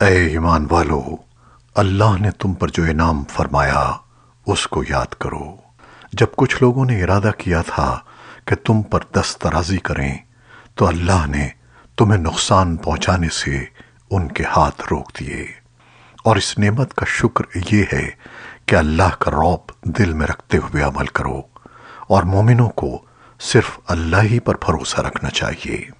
اے ایمان والو، اللہ نے تم پر جو انعام فرمایا، اس کو یاد کرو۔ جب کچھ لوگوں نے ارادہ کیا تھا کہ تم پر دسترازی کریں، تو اللہ نے تمہیں نقصان پہنچانے سے ان کے ہاتھ روک دیے۔ اور اس نعمت کا شکر یہ ہے کہ اللہ کا روب دل میں رکھتے ہوئے عمل کرو۔ اور مومنوں کو صرف اللہ ہی پر بھروسہ رکھنا چاہیے۔